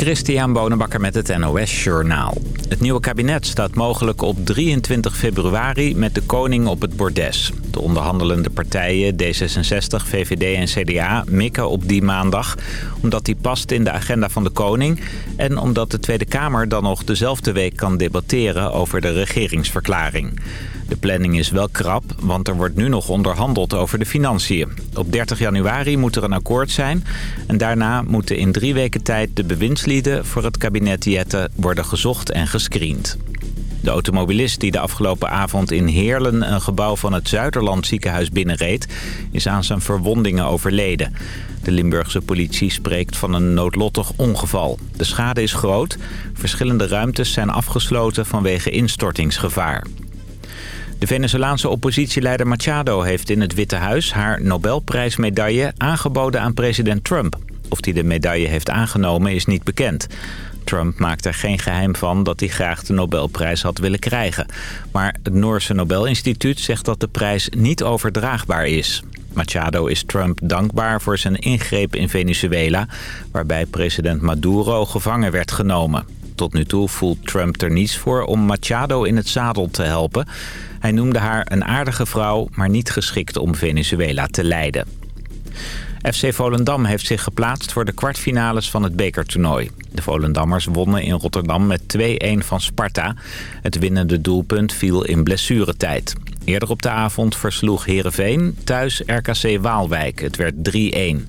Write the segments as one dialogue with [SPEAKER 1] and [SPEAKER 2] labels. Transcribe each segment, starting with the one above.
[SPEAKER 1] Christian Bonenbakker met het NOS Journaal. Het nieuwe kabinet staat mogelijk op 23 februari met de koning op het bordes. De onderhandelende partijen D66, VVD en CDA mikken op die maandag... omdat die past in de agenda van de koning... en omdat de Tweede Kamer dan nog dezelfde week kan debatteren over de regeringsverklaring. De planning is wel krap, want er wordt nu nog onderhandeld over de financiën. Op 30 januari moet er een akkoord zijn. En daarna moeten in drie weken tijd de bewindslieden voor het kabinet worden gezocht en gescreend. De automobilist die de afgelopen avond in Heerlen een gebouw van het Zuiderland ziekenhuis binnenreed... is aan zijn verwondingen overleden. De Limburgse politie spreekt van een noodlottig ongeval. De schade is groot. Verschillende ruimtes zijn afgesloten vanwege instortingsgevaar. De Venezolaanse oppositieleider Machado heeft in het Witte Huis haar Nobelprijsmedaille aangeboden aan president Trump. Of hij de medaille heeft aangenomen is niet bekend. Trump maakt er geen geheim van dat hij graag de Nobelprijs had willen krijgen. Maar het Noorse Nobelinstituut zegt dat de prijs niet overdraagbaar is. Machado is Trump dankbaar voor zijn ingreep in Venezuela... waarbij president Maduro gevangen werd genomen. Tot nu toe voelt Trump er niets voor om Machado in het zadel te helpen. Hij noemde haar een aardige vrouw, maar niet geschikt om Venezuela te leiden. FC Volendam heeft zich geplaatst voor de kwartfinales van het bekertoernooi. De Volendammers wonnen in Rotterdam met 2-1 van Sparta. Het winnende doelpunt viel in blessuretijd. Eerder op de avond versloeg Heerenveen thuis RKC Waalwijk. Het werd 3-1.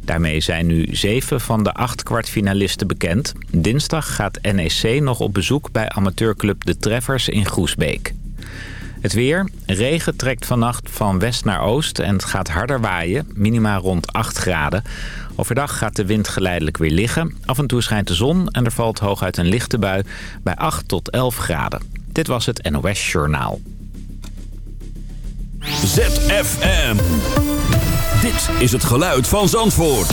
[SPEAKER 1] Daarmee zijn nu zeven van de acht kwartfinalisten bekend. Dinsdag gaat NEC nog op bezoek bij amateurclub De Treffers in Groesbeek. Het weer. Regen trekt vannacht van west naar oost en het gaat harder waaien. Minima rond 8 graden. Overdag gaat de wind geleidelijk weer liggen. Af en toe schijnt de zon en er valt hooguit een lichte bui bij 8 tot 11 graden. Dit was het NOS Journaal.
[SPEAKER 2] ZFM. Dit is het geluid van Zandvoort.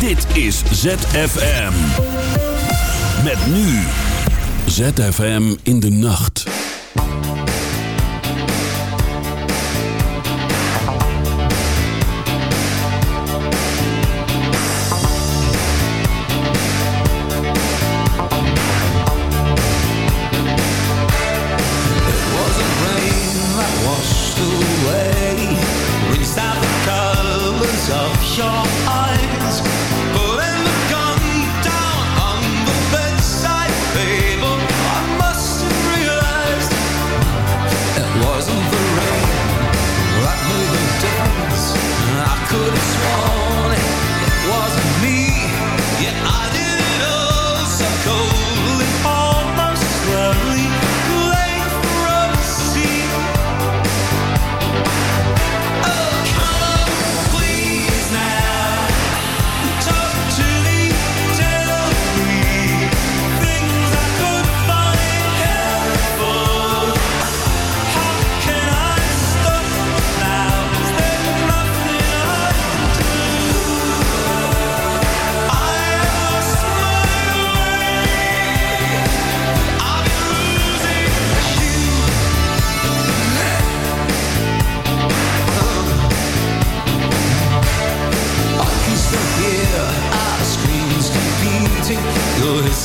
[SPEAKER 2] Dit is ZFM. Met nu. ZFM in de nacht.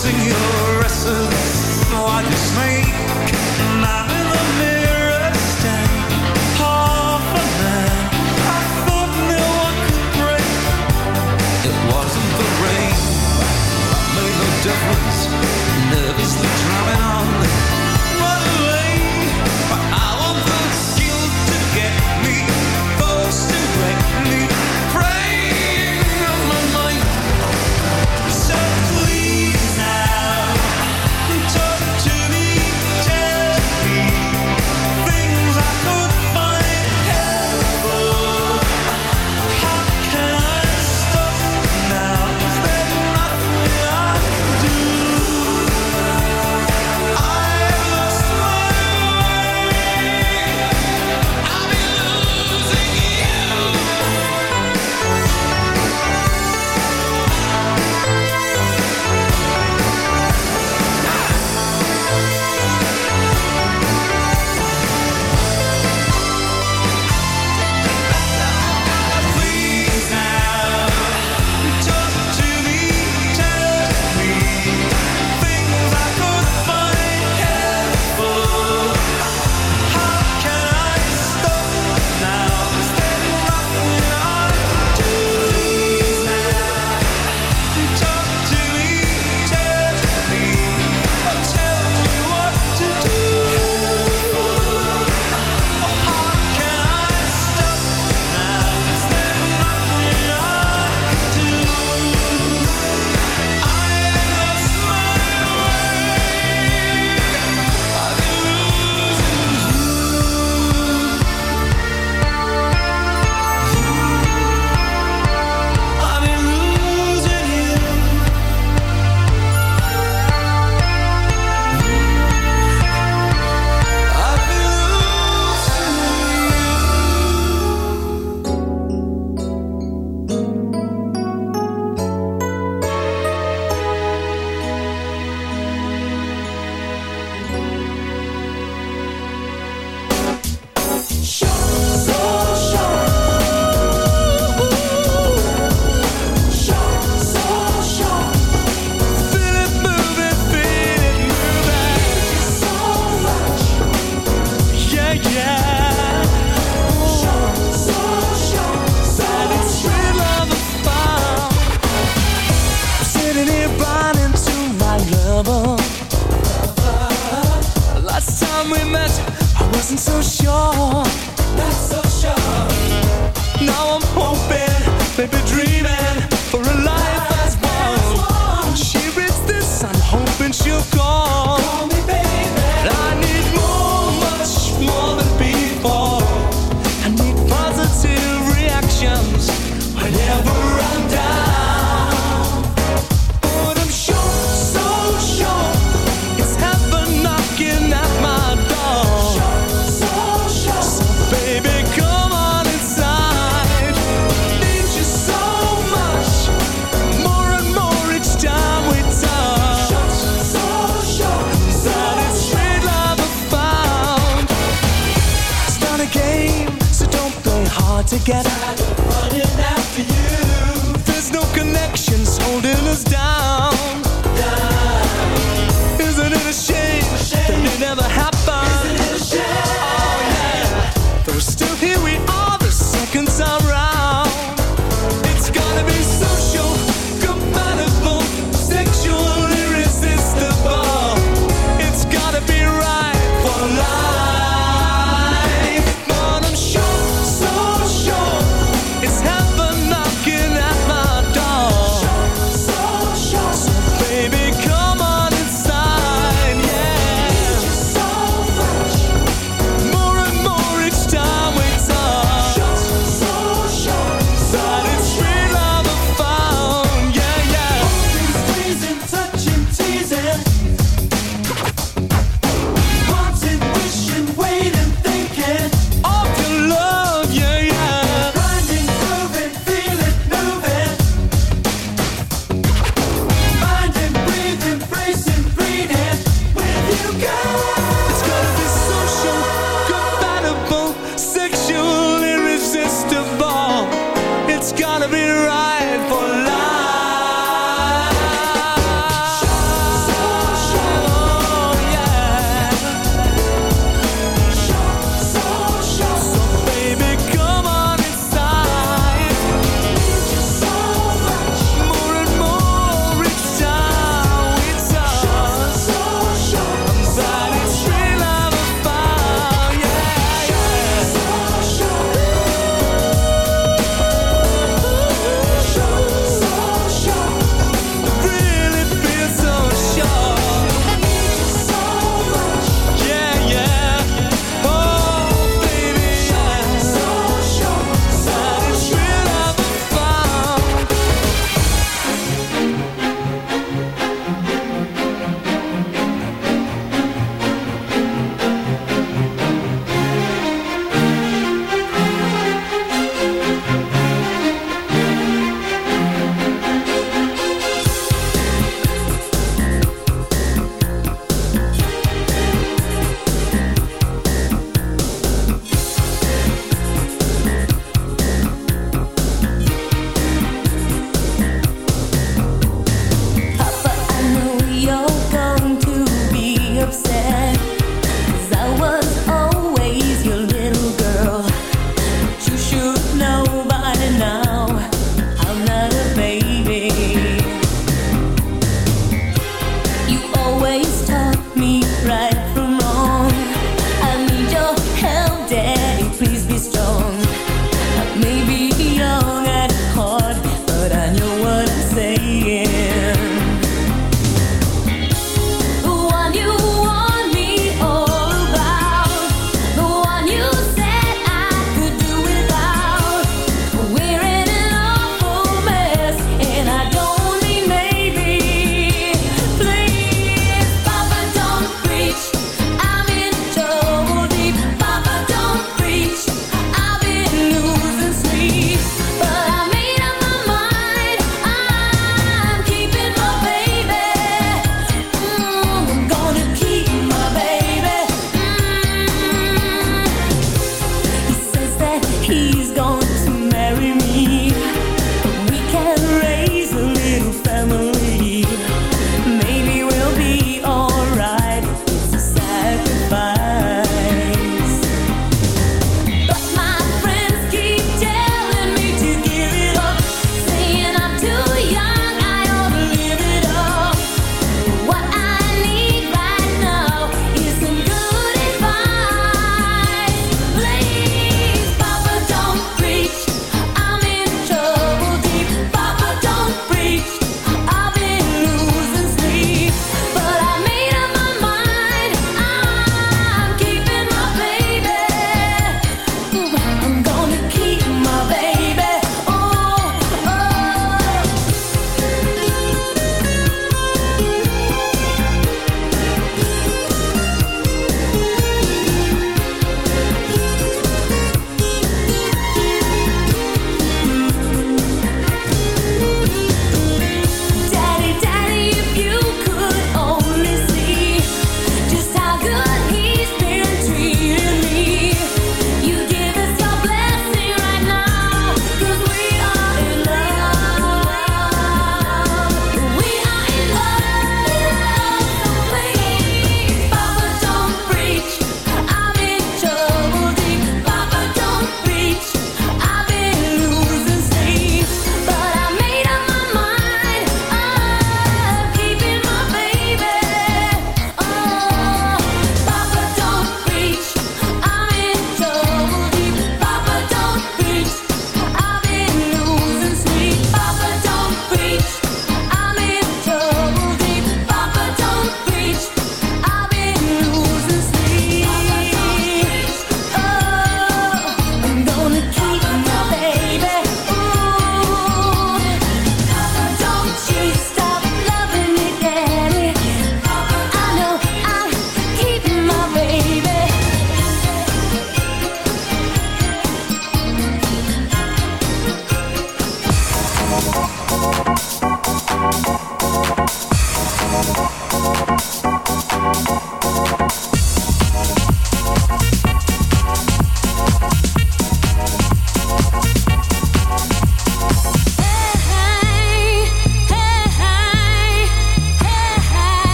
[SPEAKER 2] sing your essence, why you snake? And I'm in the middle.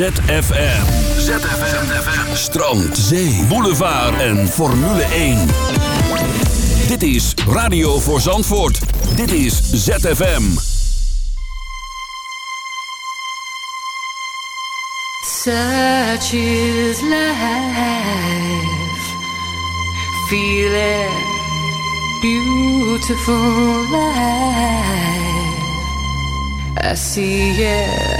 [SPEAKER 3] ZFM. ZFM. Strand, zee, boulevard en Formule 1. Dit is Radio voor Zandvoort. Dit is ZFM.
[SPEAKER 4] Such is life. Feeling beautiful life. I see, yeah.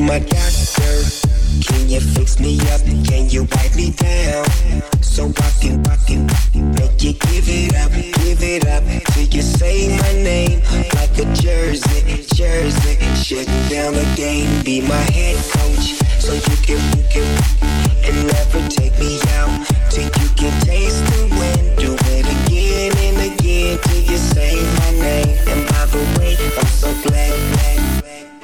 [SPEAKER 5] My doctor? Can you fix me up? Can you wipe me down? So I can, I can make you give it up, give it up till you say my name like a jersey, jersey. Shutting down the game, be my head coach, so you can, you can, and never take me out till you can taste the wind. Do it again and again till you say my name.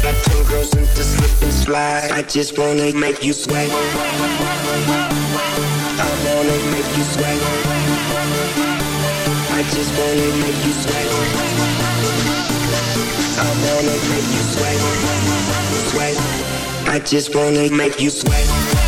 [SPEAKER 5] I turn girls into slip and slide. I just wanna make you sweat. I wanna make you sweat. I just wanna make you sweat. I wanna make you sweat. Sweat. I just wanna make you sweat.